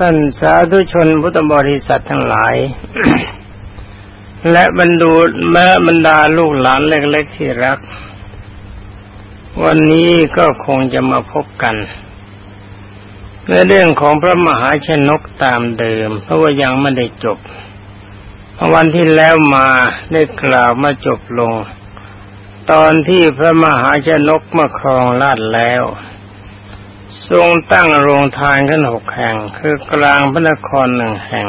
ท่านสาธุชนพุทธบริษัททั้งหลาย และบรรดูแม้บรรดาลูกหลานเล็กๆที่รัก วันนี้ก็คงจะมาพบกัน ในเรื่องของพระมหาชนกตามเดิม เพราะว่ายังไม่ได้จบวันที่แล้วมาได้กล่าวมาจบลง ตอนที่พระมหาชนกมาครองราชแล้ว ทรงตั้งโรงทานขึ้นหกแห่ง คือกลางพระนครหนึ่งแห่ง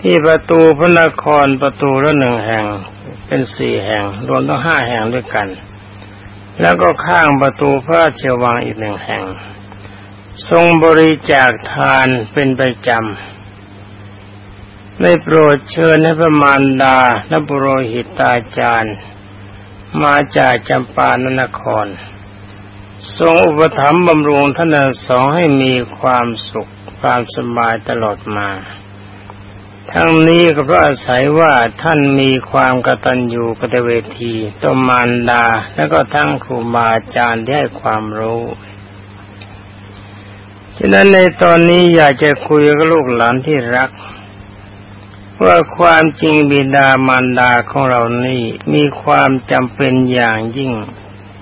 ที่ประตูพระนครประตูละหนึ่งแห่ง เป็นสี่แห่ง รวมต้องห้าแห่งด้วยกัน แล้วก็ข้างประตูพระราชวังอีกหนึ่งแห่ง ทรงบริจาคทานเป็นประจำได้โปรดเชิญให้พระมารดาและบุโรหิตาจารย์ มาจากจำปานนคร ทรงอุปถัมภ์บำรุงท่านสองให้มีความสุขความสบายตลอดมา ทั้งนี้ก็เพราะอาศัยว่าท่านมีความกตัญญูกตเวทีต่อมารดา และก็ทั้งครูบาอาจารย์ที่ให้ความรู้ฉะนั้นในตอนนี้อยากจะคุยกับลูกหลานที่รัก ว่าความจริงบิดามารดาของเรานี่มีความจำเป็นอย่างยิ่ง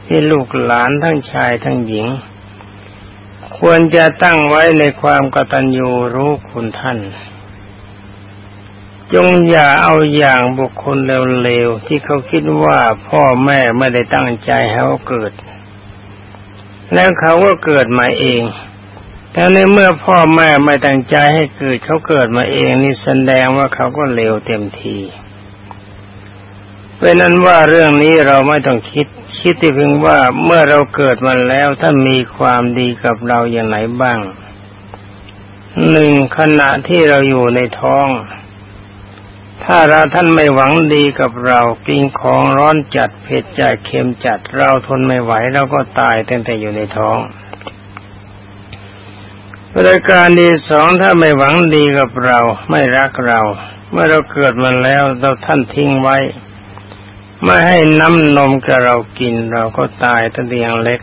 ที่ลูกหลานทั้งชายทั้งหญิง ควรจะตั้งไว้ในความกตัญญูรู้คุณท่าน จงอย่าเอาอย่างบุคคลเลวๆที่เขาคิดว่าพ่อแม่ไม่ได้ตั้งใจให้เขาเกิด แล้วเขาก็เกิดมาเองแต่ในเมื่อพ่อแม่ไม่ตั้งใจให้เกิดเขาเกิดมาเองนี่แสดงว่าเขาก็เลวเต็มที เป็นนั้นว่าเรื่องนี้เราไม่ต้องคิด คิดที่เพียงว่าเมื่อเราเกิดมาแล้วท่านมีความดีกับเราอย่างไรบ้างหนึ่งขณะที่เราอยู่ในท้อง ถ้าเราท่านไม่หวังดีกับเรากินของร้อนจัดเผ็ดจัดเค็มจัดเราทนไม่ไหวเราก็ตายตั้งแต่อยู่ในท้องรายการที่สองถ้าไม่หวังดีกับเราไม่รักเรา เมื่อเราเกิดมาแล้วเราท่านทิ้งไว้ ไม่ให้น้ำนมกับเรากินเราก็ตายตั้งแต่ยังเล็ก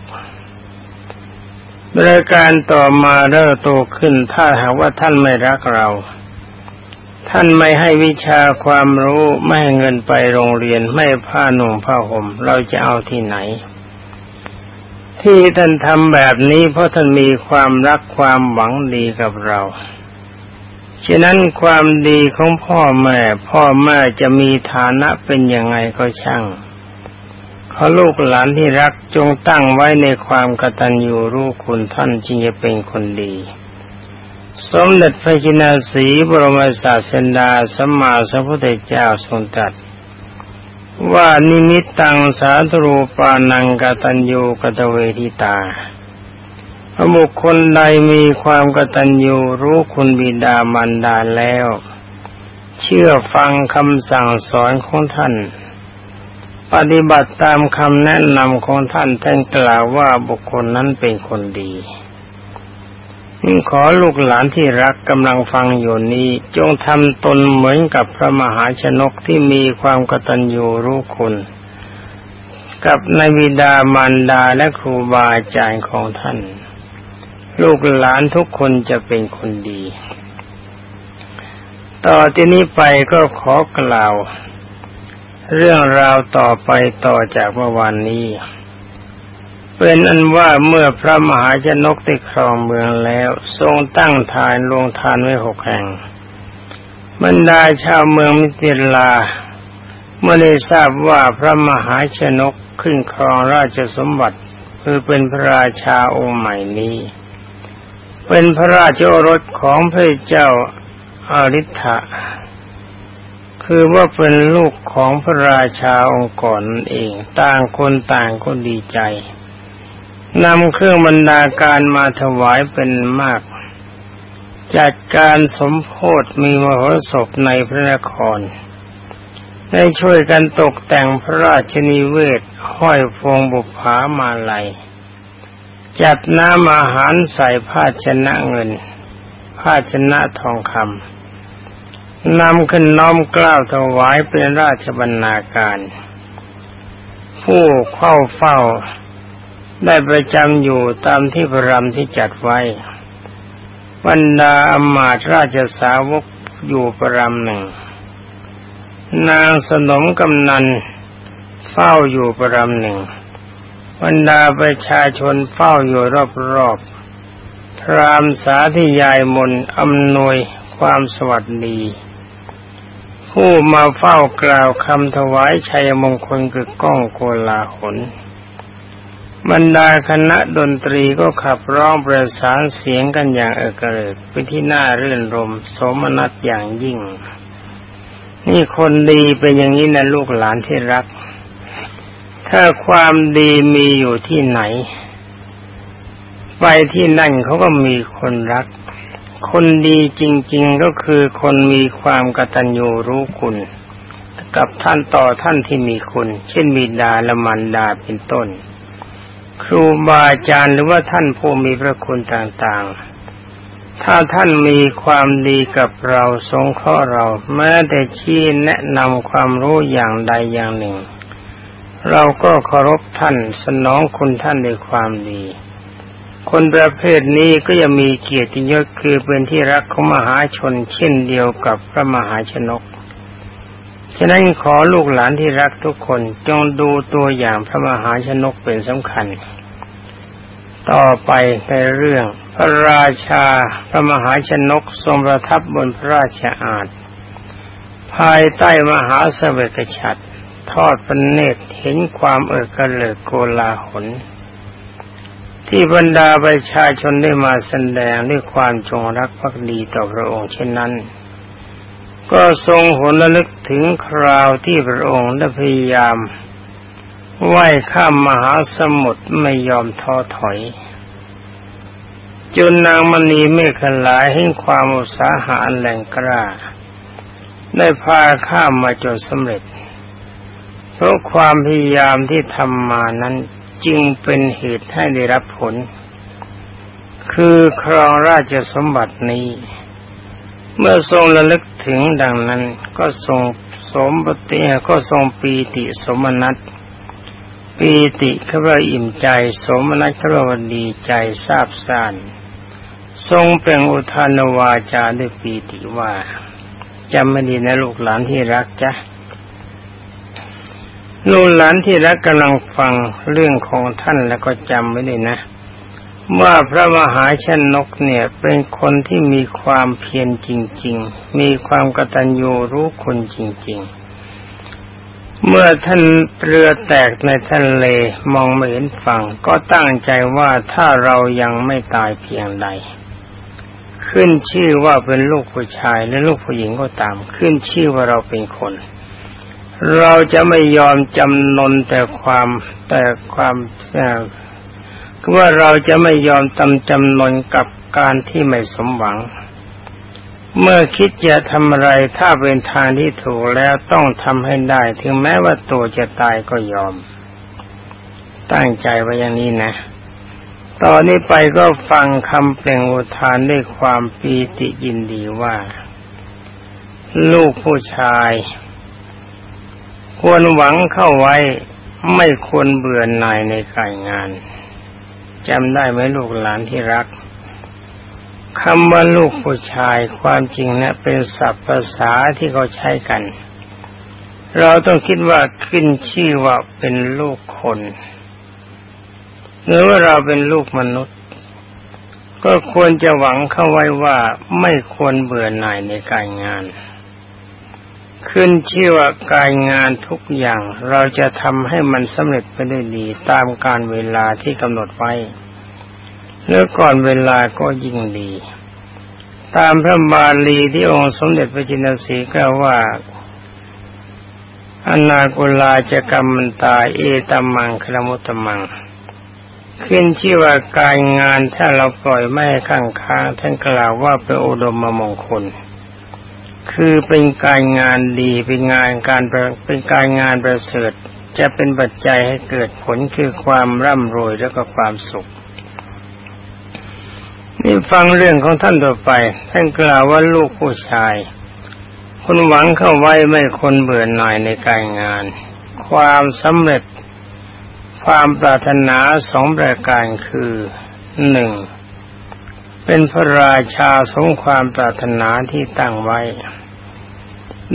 รายการต่อมาเริ่มโตขึ้นถ้าหากว่าท่านไม่รักเรา ท่านไม่ให้วิชาความรู้ไม่ให้เงินไปโรงเรียนไม่ผ้าหนุ่งผ้าห่มเราจะเอาที่ไหน ที่ท่านทำแบบนี้เพราะท่านมีความรักความหวังดีกับเรา ฉะนั้นความดีของพ่อแม่ พ่อแม่จะมีฐานะเป็นยังไงก็ช่างขอลูกหลานที่รักจงตั้งไว้ในความกตัญญูรู้คุณท่านจึงจะเป็นคนดี สมเด็จพระจินาสีบรมศาสดาสัมมาสัมพุทธเจ้าทรงตรัสว่านิมิตตังสาธรูปานังกตัญญูกตเวทิตา บุคคลใดมีความกตัญญูรู้คุณบิดามารดาแล้ว เชื่อฟังคำสั่งสอนของท่าน ปฏิบัติตามคำแนะนำของท่านท่านกล่าวว่าบุคคลนั้นเป็นคนดีขอลูกหลานที่รักกำลังฟังอยู่นี้ จงทำตนเหมือนกับพระมหาชนกที่มีความกตัญญูรู้คุณ กับในบิดามารดาและครูบาอาจารย์ของท่าน ลูกหลานทุกคนจะเป็นคนดี ต่อที่นี้ไปก็ขอกล่าว เรื่องราวต่อไปต่อจากเมื่อวานนี้ เป็นอันว่าเมื่อพระมหาชนกได้ครองเมืองแล้ว ทรงตั้งทานลงทานไว้หกแห่งบรรดาชาวเมืองมิติลา เมื่อได้ทราบว่าพระมหาชนกขึ้นครองราชสมบัติคือเป็นพระราชาองค์ใหม่นี้ เป็นพระราชโอรสของพระเจ้าอาริ t ะคือว่าเป็นลูกของพระราชาองค์ก่อนเอง ต่างคนต่างก็ดีใจนำเครื่องบรรดาการมาถวายเป็นมาก จัดการสมโพธมีมโหสถในพระนคร ได้ช่วยกันตกแต่งพระราชนิเวศห้อยฟงบุพามาลัย จัดน้ำอาหารใส่ภาชนะเงิน ภาชนะทองคำนำขึ้นน้อมกล้าวถวายเป็นราชบรรณาการ ผู้เข้าเฝ้า ได้ประจำอยู่ตามที่พระรำที่จัดไว้บรรดาอมาตราชสาวกอยู่ประรำหนึ่ง นางสนมกำนันเฝ้าอยู่ประรำหนึ่ง บรรดาประชาชนเฝ้าอยู่รอบๆพรามสาธิยายมนอำนวยความสวัสดี ผู้มาเฝ้ากล่าวคำถวายชัยมงคลกึกก้องโกลาหลบรรดาคณะดนตรีก็ขับร้องประสานเสียงกันอย่างเอกเริกเป็นที่น่าเรื่นรม สมนัตอย่างยิ่ง นี่คนดีเป็นอย่างนี้นะลูกหลานที่รัก ถ้าความดีมีอยู่ที่ไหน ไปที่นั่นเขาก็มีคนรัก คนดีจริง ๆก็คือคนมีความกตัญญูรู้คุณ กับท่านต่อท่านที่มีคุณ เช่นบิดาและมารดาเป็นต้น ครูบาอาจารย์หรือว่าท่านผู้มีพระคุณต่างๆถ้าท่านมีความดีกับเราสงเคราะห์เรา แม้แต่ชี้แนะนำความรู้อย่างใดอย่างหนึ่ง เราก็เคารพท่านสนองคุณท่านในความดี คนประเภทนี้ก็จะมีเกียรติยศคือเป็นที่รักของมหาชนเช่นเดียวกับพระมหาชนก ฉะนั้นขอลูกหลานที่รักทุกคนจงดูตัวอย่างพระมหาชนกเป็นสำคัญ ต่อไปในเรื่องพระราชาพระมหาชนกทรงประทับบนพระราชอาณภายใต้มหาสเวกฉัตร ทอดพระเนตรเห็นความเอกเลิกโกลาหลที่บรรดาประชาชนได้มาแสดงด้วยความจงรักภักดีต่อพระองค์เช่นนั้น ก็ทรงหนระลึกถึงคราวที่พระองค์ได้พยายามว่ายข้ามมหาสมุทรไม่ยอมท้อถอย จนนางมณีเมฆลายให้ความอุตสาหะอันแรงกล้าได้พาข้ามมาจนสำเร็จ เพราะความพยายามที่ทำมานั้นจึงเป็นเหตุให้ได้รับผล คือครองราชสมบัตินี้ เมื่อทรงระลึกถึงดังนั้นก็ทรงสมปฏิก็ทรงปีติสมนัตปีติเขาว่าอิ่มใจ สมนัตเขาว่าดีใจทราบซ่านทรงเป็นอุทานวาจาด้วยปีติว่าจำไม่ดีนะลูกหลานที่รักจ้ะ ลูกหลานที่รักกำลังฟังเรื่องของท่านแล้วก็จำไว้เลยนะ ว่าพระมหาชนกเนี่ยเป็นคนที่มีความเพียรจริง ๆ มีความกตัญญูรู้คนจริง ๆ เมื่อท่านเรือแตกในทะเลมองไม่เห็นฝั่ง ก็ตั้งใจว่าถ้าเรายังไม่ตายเพียงใด ขึ้นชื่อว่าเป็นลูกผู้ชายและลูกผู้หญิงก็ตาม ขึ้นชื่อว่าเราเป็นคน เราจะไม่ยอมจำนนแต่ความแต่ความคือว่าเราจะไม่ยอมตำจำนนกับการที่ไม่สมหวัง เมื่อคิดจะทำอะไรถ้าเป็นทางที่ถูกแล้วต้องทำให้ได้ ถึงแม้ว่าตัวจะตายก็ยอม ตั้งใจไว้อย่างนี้นะตอนนี้ไปก็ฟังคำเปล่งอุทานด้วยความปีติยินดีว่า ลูกผู้ชาย ควรหวังเข้าไว้ไม่ควรเบื่อหน่ายในการงานจำได้ไหมลูกหลานที่รักคำว่าลูกผู้ชายความจริงนะเป็นศัพท์ภาษาที่เขาใช้กัน เราต้องคิดว่าขึ้นชื่อว่าเป็นลูกคนหรือว่าเราเป็นลูกมนุษย์ ก็ควรจะหวังเข้าไว้ว่าไม่ควรเบื่อหน่ายในการงาน ขึ้นชื่อว่าการงานทุกอย่างเราจะทำให้มันสำเร็จไปได้ดีตามการเวลาที่กำหนดไว้แล้วก่อนเวลาก็ยิ่งดี ตามพระบาลีที่องค์สมเด็จพระจินสีกล่าวว่าอนากุลาจะกรรมันตาเอตัมังคลมุตมัง ขึ้นชื่อว่าการงานถ้าเราปล่อยไม่ข้างค้างท่านกล่าวว่าเป็นอุดมมงคล คือเป็นการงานดีเป็นงานการเป็นการงานประเสริฐจะเป็นปัจจัยให้เกิดผลคือความร่ำรวยแล้วก็ความสุข นี่ฟังเรื่องของท่านต่อไป ท่านกล่าวว่าลูกผู้ชายคุณหวังเข้าไว้ไม่คนเบื่อหน่ายในการงาน ความสำเร็จ ความปรารถนาสองประการคือหนึ่งเป็นพระราชาสงความปรารถนาที่ตั้งไว้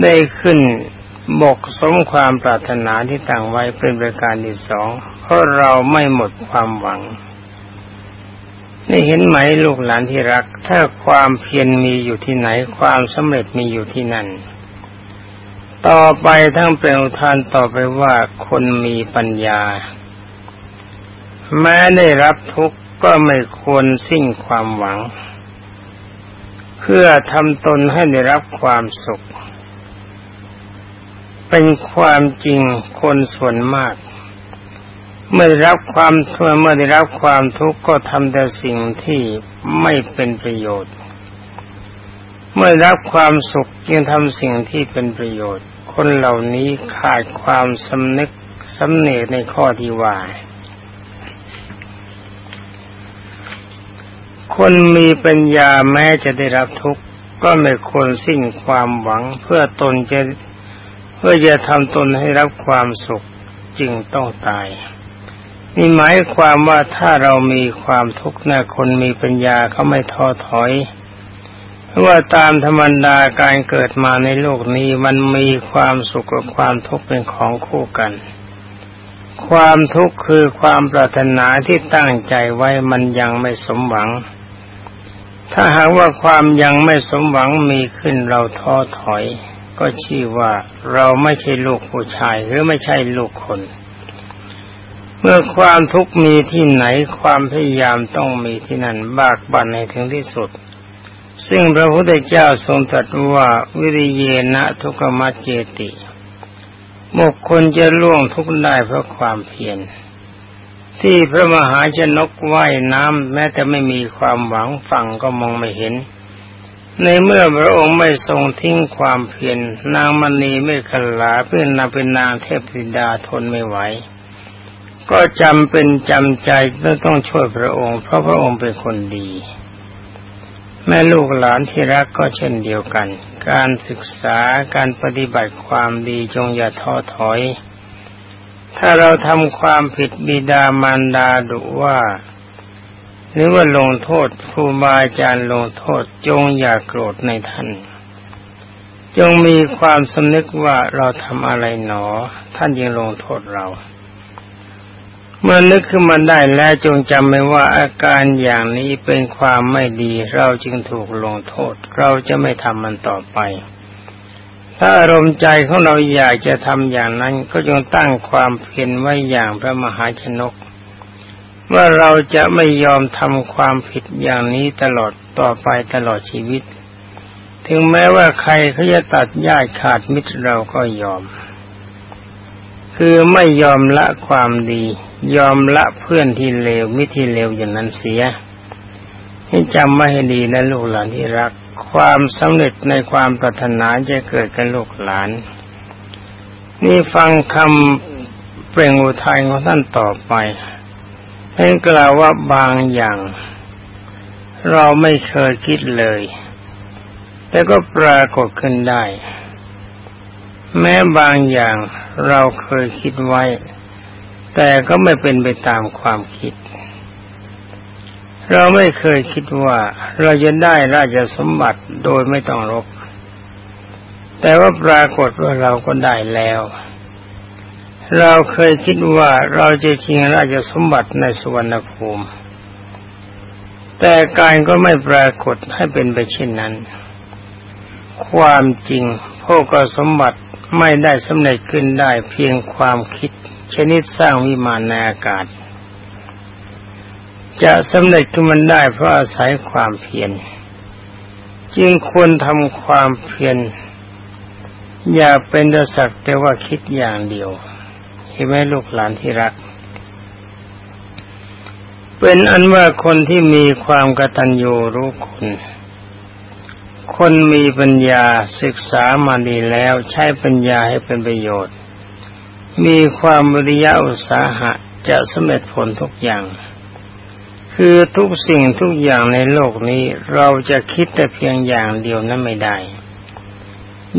ได้ขึ้นบกสมความปรารถนาที่ตั้งไว้เป็นประการที่สองเพราะเราไม่หมดความหวังนี่เห็นไหมลูกหลานที่รัก ถ้าความเพียรมีอยู่ที่ไหนความสำเร็จมีอยู่ที่นั่น ต่อไปทั้งเป็นอุทานต่อไปว่าคนมีปัญญา แม้ได้รับทุกข์ก็ไม่ควรสิ้นความหวัง เพื่อทำตนให้ได้รับความสุข เป็นความจริงคนส่วนมาก เมื่อได้รับความทุกข์เมื่อได้รับความทุกข์ก็ทำแต่สิ่งที่ไม่เป็นประโยชน์ เมื่อรับความสุขยังทำสิ่งที่เป็นประโยชน์ คนเหล่านี้ขาดความสำนึกสำเนกในข้อที่ว่าคนมีปัญญาแม้จะได้รับทุกข์ก็ไม่ควรสิ้นความหวังเพื่อตนจะ เพื่อจะทำตนให้รับความสุขจึงต้องตายนี่หมายความว่าถ้าเรามีความทุกข์หนะคนมีปัญญาเขาไม่ท้อถอยเพราะว่าตามธรรมดาการเกิดมาในโลกนี้มันมีความสุขกับความทุกข์เป็นของคู่กัน ความทุกข์คือความปรารถนาที่ตั้งใจไว้มันยังไม่สมหวัง ถ้าหากว่าความยังไม่สมหวังมีขึ้นเราท้อถอย ก็ชื่อว่าเราไม่ใช่ลูกผู้ชายหรือไม่ใช่ลูกคน เมื่อความทุกข์มีที่ไหนความพยายามต้องมีที่นั่นบากบั่นให้ถึงที่สุด ซึ่งพระพุทธเจ้าทรงตรัสว่าวิริเยนะทุกมัจเจติบุคคลจะล่วงทุกข์ได้เพราะความเพียรที่พระมหาชนกว่ายน้ำแม้แต่ไม่มีความหวังฝั่งก็มองไม่เห็น ในเมื่อพระองค์ไม่ทรงทิ้งความเพียรนางมณีไม่ขลาเพื่อนนางเป็นนางเทพธิดาทนไม่ไหว ก็จำเป็นจำใจต้องช่วยพระองค์ เพราะพระองค์เป็นคนดี แม่ลูกหลานที่รักก็เช่นเดียวกัน การศึกษาการปฏิบัติความดีจงอย่าท้อถอย ถ้าเราทำความผิดบิดามารดาดุว่า หรือว่าลงโทษครูบาอาจารย์ลงโทษจงอย่าโกรธในท่าน จงมีความสำนึกว่าเราทำอะไรหนอ ท่านยังลงโทษเรา เมื่อนึกขึ้นมาได้แล้วจงจำไว้ว่าอาการอย่างนี้เป็นความไม่ดีเราจึงถูกลงโทษ เราจะไม่ทำมันต่อไปถ้าอารมณ์ใจของเราอยากจะทำอย่างนั้นก็จงตั้งความเพียรไว้อย่างพระมหาชนก ว่าเราจะไม่ยอมทำความผิดอย่างนี้ตลอดต่อไปตลอดชีวิต ถึงแม้ว่าใครเขาจะตัดญาติขาดมิตรเราก็ยอม คือไม่ยอมละความดี ยอมละเพื่อนที่เลวมิตรที่เลวอย่างนั้นเสียให้จำไว้ให้ดีนะลูกหลานที่รัก ความสำเร็จในความปรารถนาจะเกิดกับลูกหลาน นี่ฟังคำเปล่งอุทัยของท่านต่อไป ให้กล่าวว่าบางอย่าง เราไม่เคยคิดเลย แต่ก็ปรากฏขึ้นได้ แม้บางอย่างเราเคยคิดไว้ แต่ก็ไม่เป็นไปตามความคิด เราไม่เคยคิดว่า เราจะได้ราชสมบัติโดยไม่ต้องรบแต่ว่าปรากฏว่าเราก็ได้แล้ว เราเคยคิดว่าเราจะชิงราชสมบัติในสุวรรณภูมิ แต่การก็ไม่ปรากฏให้เป็นไปเช่นนั้น ความจริงพวกสมบัติไม่ได้สำเร็จขึ้นได้เพียงความคิด ชนิดสร้างวิมานในอากาศ จะสำเร็จขึ้นมันได้เพราะอาศัยความเพียรจึงควรทำความเพียรอย่าเป็นแต่สักแต่ว่าคิดอย่างเดียว ห็นไหมลูกหลานที่รัก เป็นอันว่าคนที่มีความกตัญญูรู้คุณ คนมีปัญญาศึกษามาดีแล้วใช้ปัญญาให้เป็นประโยชน์ มีความวิริยะอุตสาหะจะสำเร็จผลทุกอย่าง คือทุกสิ่งทุกอย่างในโลกนี้เราจะคิดแต่เพียงอย่างเดียวนั้นไม่ได้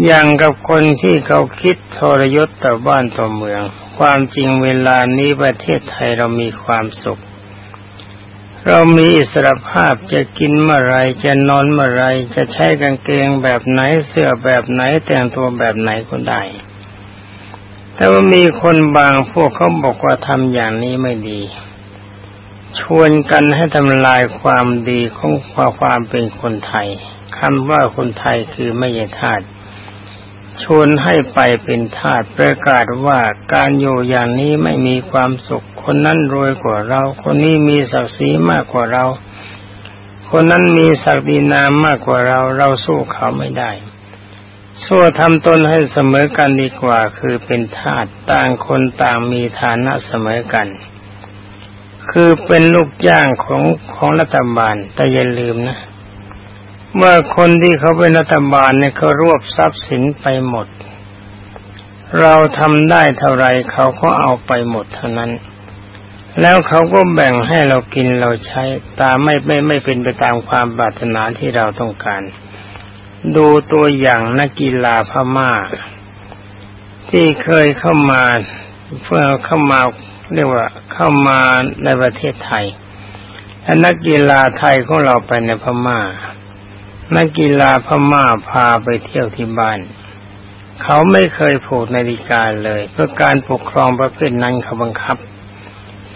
อย่างกับคนที่เขาคิดทรยศต่อบ้านต่อเมือง ความจริงเวลานี้ประเทศไทยเรามีความสุข เรามีอิสรภาพจะกินเมื่อไรจะนอนเมื่อไรจะใช้กางเกงแบบไหนเสื้อแบบไหนแต่งตัวแบบไหนก็ได้ แต่ว่ามีคนบางพวกเขาบอกว่าทำอย่างนี้ไม่ดี ชวนกันให้ทำลายความดีของความเป็นคนไทยคำว่าคนไทยคือไม่ใช่ทาส ชวนให้ไปเป็นทาสประกาศว่าการอยู่อย่างนี้ไม่มีความสุข คนนั้นรวยกว่าเรา คนนี้มีศักดิ์ศรีมากกว่าเรา คนนั้นมีศักดินามมากกว่าเรา เราสู้เขาไม่ได้สู้ทำตนให้เสมอกันดีกว่า คือเป็นทาสต่างคนต่างมีฐานะเสมอกัน คือเป็นลูกจ้างของของรัฐบาลแต่อย่าลืมนะ เมื่อคนที่เขาเป็นรัฐบาลเนี่ยเขารวบทรัพย์สินไปหมด เราทำได้เท่าไรเขาก็เอาไปหมดเท่านั้น แล้วเขาก็แบ่งให้เรากินเราใช้ตามไม่ไม่ไม่เป็นไปตามความปรารถนาที่เราต้องการ ดูตัวอย่างนักกีฬาพมา่า ที่เคยเข้ามาเพื่อเข้ามาเรียกว่าเข้ามาในประเทศไทยและนักกีฬาไทยของเราไปในพมา่า นักกีฬาพม่าพาไปเที่ยวที่บ้าน เขาไม่เคยผูกนาฬิกาเลย เพื่อการปกครองประเภทนั้นเขาบังคับ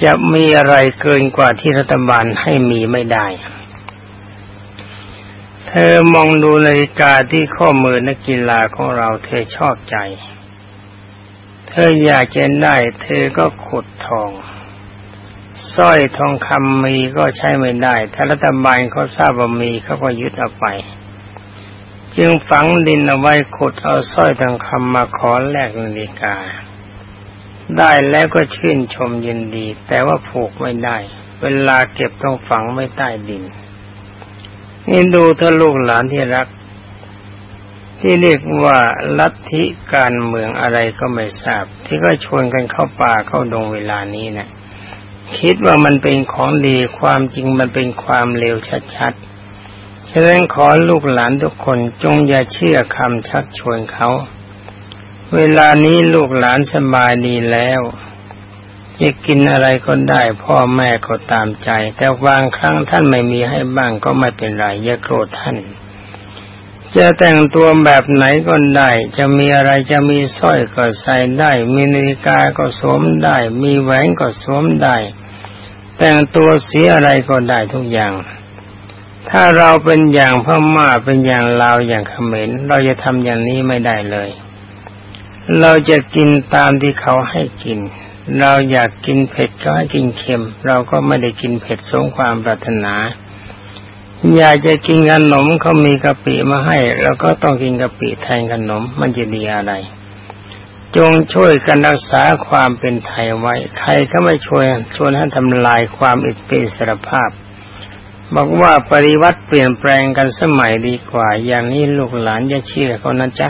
จะมีอะไรเกินกว่าที่รัฐบาลให้มีไม่ได้ เธอมองดูนาฬิกาที่ข้อมือนักกีฬาของเราเธอชอบใจ เธออยากจะได้ เธอก็ขุดทอง สร้อยทองคำมีก็ใช้ไม่ได้ ถ้ารัฐบาลเขาทราบว่ามีเขาก็ยึดเอาไป จึงฝังดินเอาไว้ขุดเอาสร้อยทองคำมาขอแลกนาฬิกา ได้แล้วก็ชื่นชมยินดี แต่ว่าผูกไม่ได้ เวลาเก็บต้องฝังไว้ใต้ดิน นี่ดูถ้าลูกหลานที่รัก ที่เรียกว่าลัทธิการเมืองอะไรก็ไม่ทราบ ที่ก็ชวนกันเข้าป่าเข้าดงเวลานี้นะ คิดว่ามันเป็นของดีความจริงมันเป็นความเลวชัดๆ ฉะนั้นขอลูกหลานทุกคนจงอย่าเชื่อคำชักชวนเขา เวลานี้ลูกหลานสบายดีแล้วจะกินอะไรก็ได้ พ่อแม่ก็ตามใจ แต่บางครั้งท่านไม่มีให้บ้างก็ไม่เป็นไรอย่าโกรธท่าน จะแต่งตัวแบบไหนก็ได้ จะมีอะไรจะมีสร้อยก็ใส่ได้ มีนาฬิกาก็สวมได้ มีแหวนก็สวมได้ แต่งตัวเสียอะไรก็ได้ทุกอย่าง ถ้าเราเป็นอย่างพม่าเป็นอย่างลาวอย่างเขมรเราจะทำอย่างนี้ไม่ได้เลย เราจะกินตามที่เขาให้กิน เราอยากกินเผ็ดก็ให้กินเค็ม เราก็ไม่ได้กินเผ็ดสงความปรารถนา อยากจะกินขนมเขามีกะปิมาให้เราก็ต้องกินกะปิแทนขนมมันจะดีอะไร จงช่วยกันรักษาความเป็นไทยไว้ ใครก็ไม่ช่วยชวนให้ทำลายความอิสรภาพ บอกว่าปริวัติเปลี่ยนแปลงกันสมัยดีกว่า อย่างนี้ลูกหลานจะเชื่อเขานะจ๊ะ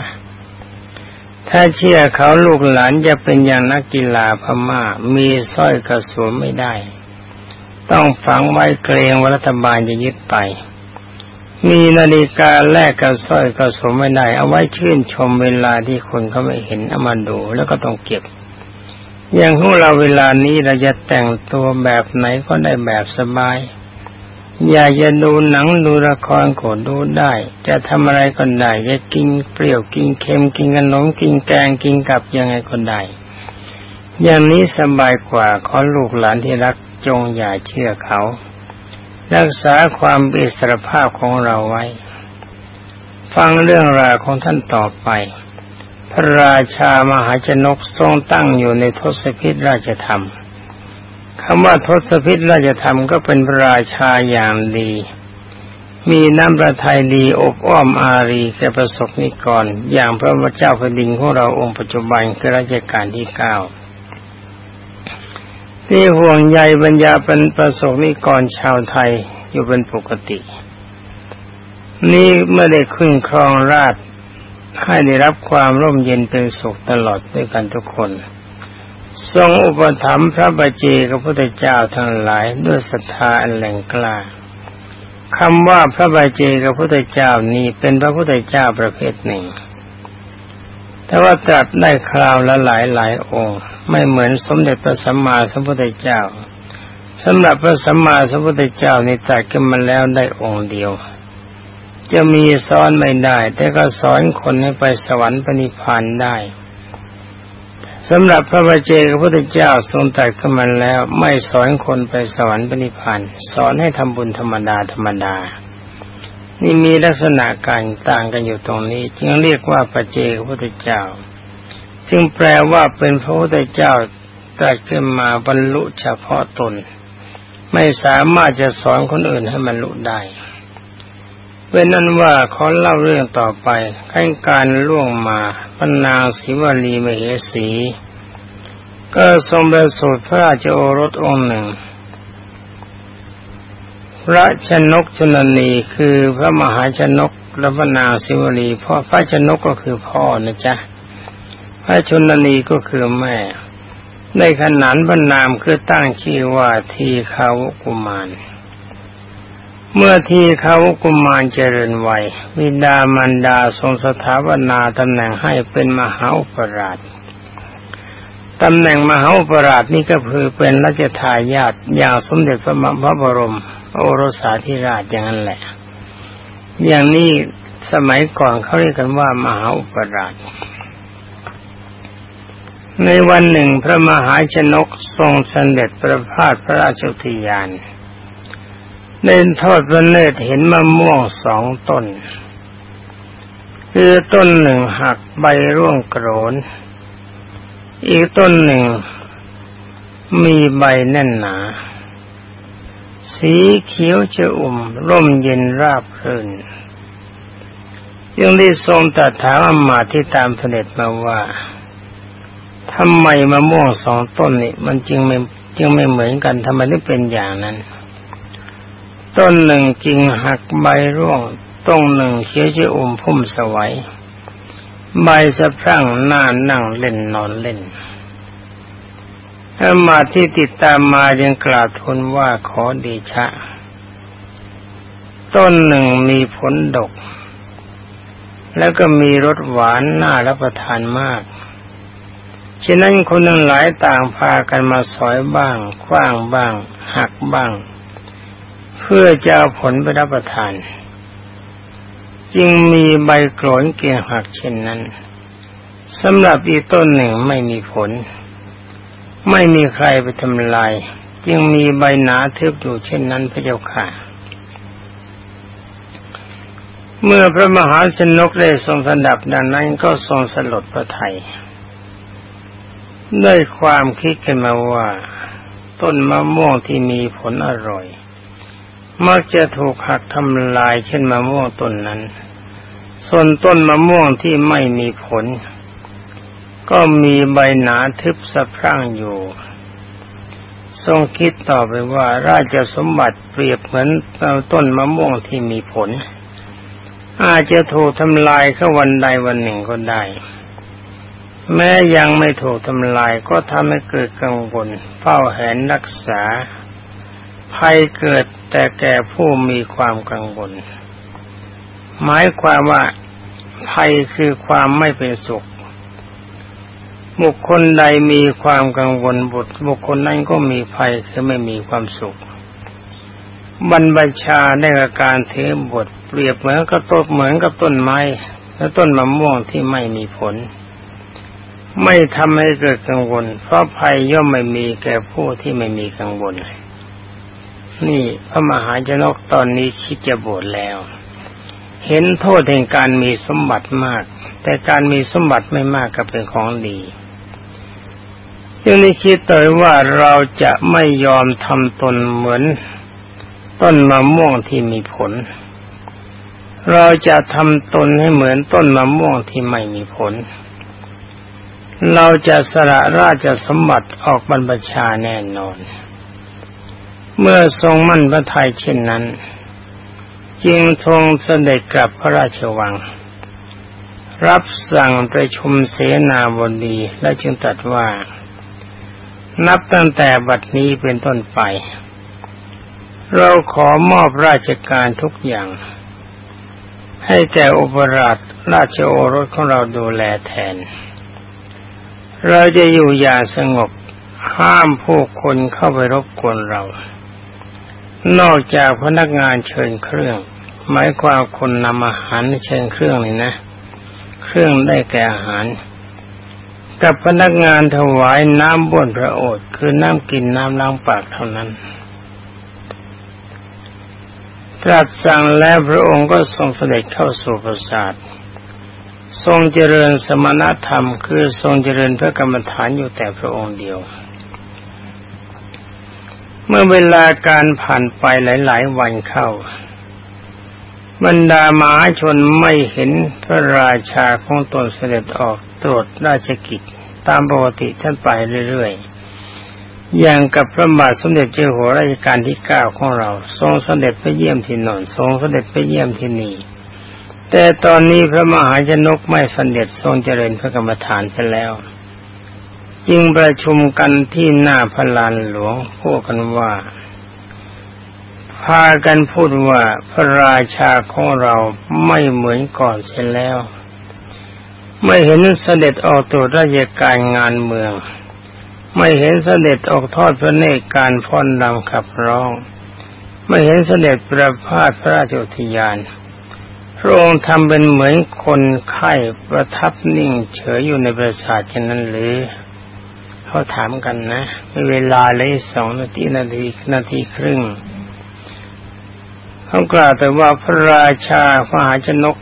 ถ้าเชื่อเขาลูกหลานจะเป็นอย่างนักกีฬาพม่า มีสร้อยกระสวมไม่ได้ ต้องฝังไว้เกรงว่ารัฐบาลจะยึดไป มีนาฬิกาแลกกับสร้อยก็สมไม่ได้ เอาไว้ชื่นชมเวลาที่คนเขาไม่เห็นเอามาดูแล้วก็ต้องเก็บ อย่างของเราเวลานี้เราจะแต่งตัวแบบไหนก็ได้แบบสบาย อยากจะดูหนังดูละครก็ดูได้ จะทำอะไรก็ได้จะกินเปรี้ยวกินเค็มกินขนมกินแกงกินกับยังไงก็ได้ อย่างนี้สบายกว่าขอลูกหลานที่รักจงอย่าเชื่อเขา รักษาความอิสรภาพของเราไว้ ฟังเรื่องราวของท่านต่อไป พระราชามหาชนกทรงตั้งอยู่ในทศพิธราชธรรมคำว่าทศพิธราชธรรมก็เป็นพระราชาอย่างดี มีน้ำประทัยดีอบอ้อมอารีแก่ประสบนิกร อย่างพระเจ้าแผ่นดินของเราองค์ปัจจุบันคือรัชกาลที่เก้า ที่ห่วงใยบรรยาเป็นประสงนิกรชาวไทยอยู่เป็นปกติ นี่เมื่อได้ขึ้นครองราชให้ได้รับความร่มเย็นเป็นสุขตลอดด้วยกันทุกคน ทรงอุปถัมภ์พระบาเจกับพระเจ้าทั้งหลายด้วยศรัทธาอันแหลงกล้าคำว่าพระบาเจกับพระเจ้านี้เป็นพระพุทธเจ้าประเภทหนึ่ง แต่ว่าตรัสได้คราวละหลายหลายองค์ ไม่เหมือนสมเด็จพระสัมมาสัมพุทธเจ้าสำหรับพระสัมมาสัมพุทธเจ้านี่ตัดขึ้นมาแล้วได้องค์เดียว จะมีสอนไม่ได้ แต่ก็สอนคนให้ไปสวรรค์ปณิพานได้สำหรับพระบาเจกพระพุทธเจ้าทรงตัดขึ้นมาแล้ว ไม่สอนคนไปสวรรค์ปณิพานสอนให้ทำบุญธรรมดาธรรมดา นี่มีลักษณะการต่างกันอยู่ตรงนี้ จึงเรียกว่าปเจกพระพุทธเจ้า ซึ่งแปลว่าเป็นพระพุทธเจ้าตัดขึ้นมาบรรลุเฉพาะตน ไม่สามารถจะสอนคนอื่นให้บรรลุได้เป็นนั้นว่าขอเล่าเรื่องต่อไปขั้นการล่วงมาพนางศิวลีมเหสี ก็ทรงประสูติพระราชโอรสองค์หนึ่ง พระชนกชนนีคือพระมหาชนกและพระนางศิวลีพ่อพระชนกก็คือพ่อนะจ๊ะ พระชนนีก็คือแม่ในขนานบรรนามคือตั้งชื่อว่าทีขาวกุมาร เมื่อทีขากุมารเจริญวัยวิดามันดาทรงสถาปนาตำแหน่งให้เป็นมหาอุปราชตำแหน่งมหาอุปราชนี่ก็คือเป็นรัชทายาทอย่างสมเด็จพระมพระบรม โอรสาธิราชอย่างนั้นแหละ อย่างนี้สมัยก่อนเขาเรียกกันว่ามหาอุปราช ในวันหนึ่งพระมหาชนกทรงเสด็จประพาสพระราชอุทยานเล่นทอดพระเนตรเห็นมะม่วงสองต้น คือต้นหนึ่งหักใบร่วงโกรน อีกต้นหนึ่งมีใบแน่นหนา สีเขียวจะอุ่ม ร่มเย็นราบรื่นยังได้ทรงตัดถามอมาที่ตามเสด็จมาว่า ทำไมมะม่วงสองต้นนี่มันจึงไม่จึงไม่เหมือนกันทำไมถึงเป็นอย่างนั้น ต้นหนึ่งกิ่งหักใบร่วงต้นหนึ่งเขียวจะอมพุ่มสวัยใบสะพรั่งหน้านั่งเล่นนอนเล่นถ้ามาที่ติดตามมายังกล่าวทูลว่าขอเดชะ ต้นหนึ่งมีผลดก แล้วก็มีรสหวานน่ารับประทานมาก ฉะนั้นคนนั้นหลายต่างพากันมาสอยบ้าง คว้างบ้าง หักบ้าง เพื่อจะเอาผลไปรับประทาน จึงมีใบโกรนเกี่ยงหักเช่นนั้นสำหรับอีต้นหนึ่งไม่มีผล ไม่มีใครไปทำลาย จึงมีใบหนาทึบอยู่เช่นนั้นพระเจ้าค่ะ เมื่อพระมหาชนกได้ทรงสดับดังนั้นก็ทรงสลดพระไทย ได้ความคิดขึ้นมาว่า ต้นมะม่วงที่มีผลอร่อย มักจะถูกหักทำลายเช่นมะม่วงต้นนั้น ส่วนต้นมะม่วงที่ไม่มีผล ก็มีใบหนาทึบสะพรั่งอยู่ ทรงคิดต่อไปว่าราชสมบัติเปรียบเหมือนต้นมะม่วงที่มีผล อาจจะถูกทำลายแค่วันใดวันหนึ่งก็ได้ แม้ยังไม่ถูกทำลายก็ทำให้เกิดกังวลเฝ้าแหนรักษา ภัยเกิดแต่แก่ผู้มีความกังวล หมายความว่าภัยคือความไม่เป็นสุข บุคคลใดมีความกังวลบุตรบุคคลนั้นก็มีภัยคือไม่มีความสุขบรรพชาในอาการเทบทเปรียบเหมือนกับต้นเหมือนกับต้นไม้ และต้นมะม่วงที่ไม่มีผล ไม่ทำให้เกิดกังวล เพราะภัยย่อมไม่มีแก่ผู้ที่ไม่มีกังวล นี่พระมหาชนกตอนนี้คิดจะบวชแล้ว เห็นโทษแห่งการมีสมบัติมาก แต่การมีสมบัติไม่มากก็เป็นของดียังได้คิดต่อว่าเราจะไม่ยอมทำตนเหมือน ต้นมะม่วงที่มีผล เราจะทำตนให้เหมือนต้นมะม่วงที่ไม่มีผล เราจะสละราชสมบัติออกบรรพชาแน่นอน เมื่อทรงมั่นพระทัยเช่นนั้น จึงทรงเสด็จกลับพระราชวัง รับสั่งประชุมเสนาบดีและจึงตรัสว่า นับตั้งแต่บัดนี้เป็นต้นไป เราขอมอบราชการทุกอย่าง ให้แก่อุปราชราชโอรสของเราดูแลแทน เราจะอยู่อย่างสงบ ห้ามผู้คนเข้าไปรบกวนเรา นอกจากพนักงานเชิญเครื่อง หมายความคนนำอาหารเชิญเครื่องนี่นะ เครื่องได้แก่อาหาร กับพนักงานถวายน้ำบ้วนพระโอษฐ์คือน้ำกินน้ำล้างปากเท่านั้นตรัสสั่งแล้วพระองค์ก็ทรงเสด็จเข้าสู่ปราสาท ทรงเจริญสมณธรรม คือทรงเจริญพระกรรมฐานอยู่แต่พระองค์เดียว เมื่อเวลาการผ่านไปหลาย ๆ วันเข้า บรรดามาชนไม่เห็นพระราชาของตนเสด็จออกตรวจราชกิจตามปกติท่านไปเรื่อย ๆ อย่างกับพระบาทสมเด็จเจ้าหัวรัชกาลที่เก้าของเรา ทรงเสด็จไปเยี่ยมที่นนทรงเสด็จไปเยี่ยมที่นี่ แต่ตอนนี้พระมหาชนกไม่สนเด็จทรงเจริญพระกรรมฐานเสียแล้ว จึงประชุมกันที่หน้าพระลานหลวงพูดกันว่า พากันพูดว่าพระราชาของเราไม่เหมือนก่อนเสียแล้ว ไม่เห็นเสด็จออกตรวจราชการงานเมือง ไม่เห็นเสด็จออกทอดพระเนตรการฟ้อนรำขับร้อง ไม่เห็นเสด็จประพาสพระราชอุทยาน ระองค์ทำเป็นเหมือนคนไข้ประทับนิ่งเฉยอยู่ในประสาทเช่นนั้นหรือเขาถามกันนะเวลาเลยสองนาทีนาทีนาทีครึ่งเขากล่าวแต่ว่าพระราชามหาชนก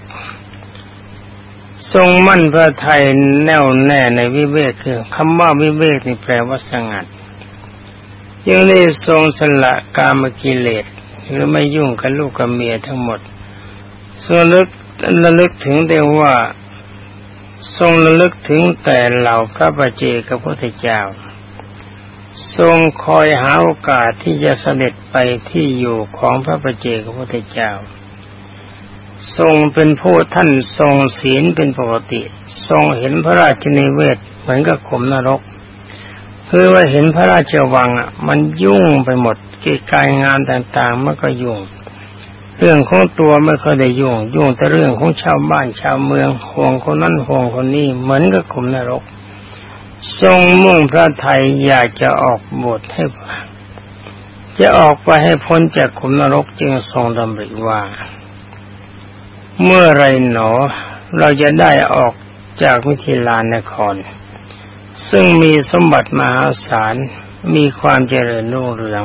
ทรงมั่นพระไทยแน่วแน่ในวิเวกคือคำว่าวิเวกนี่แปลว่าสงัดยังได้ทรงสละกามกิเลสหรือไม่ยุ่งกับลูกกับเมียทั้งหมด ทรงลึกระลึกถึงแต่ว่าทรงระลึกถึงแต่เหล่าพระประเจกับพระพุทธเจ้า ทรงคอยหาโอกาสที่จะเสด็จไปที่อยู่ของพระประเจกับพระพุทธเจ้า ทรงเป็นผู้ท่านทรงศีลเป็นปกติ ทรงเห็นพระราชนิเวศเหมือนกับขมนรกเพื่อว่าเห็นพระราชวังอะมันยุ่งไปหมดกิจการงานต่างๆมันก็ยุ่ง เรื่องของตัวไม่เคยได้ยุ่งยุ่งแต่เรื่องของชาวบ้านชาวเมืองห่วงคนนั้นห่วงคนนี้เหมือนกับขุมนรก ทรงมุ่งพระไทยอยากจะออกบทให้จะออกไปให้พ้นจากขุมนรกจึงทรงดำริว่า เมื่อไรหนอ เราจะได้ออกจากวิทิลานนคร ซึ่งมีสมบัติมหาศาลมีความเจริญรุ่งเรือง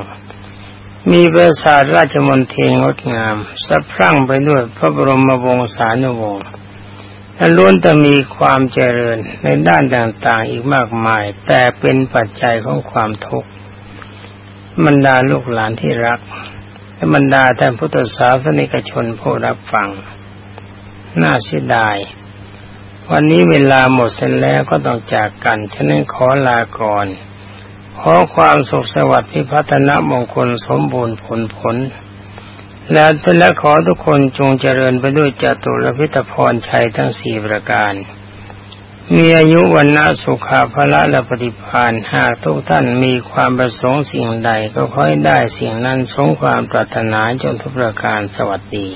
มีปราสาทราชมนเทียงดงามสะพรั่งไปด้วยพระบรมวงศานุวงศ์และล้วนแต่มีความเจริญในด้านต่างๆอีกมากมาย แต่เป็นปัจจัยของความทุกข์บรรดาลูกหลานที่รัก และบรรดาท่านพุทธศาสนิกชนผู้รับฟัง น่าเสียดาย วันนี้เวลาหมดเสร็จแล้วก็ต้องจากกัน ฉะนั้นขอลาก่อน ขอความสุขสวัสดิ์พิพัฒนมงคลสมบูรณ์ผลผล และและขอทุกคนจงเจริญไปด้วยจตุรพิธพรชัยทั้งสี่ประการ มีอายุวันนาสุขาภละและปฏิพานหากทุกท่านมีความประสงค์สิ่งใดก็ค่อยได้สิ่งนั้นสงความปรารถนาจนทุกประการสวัสดี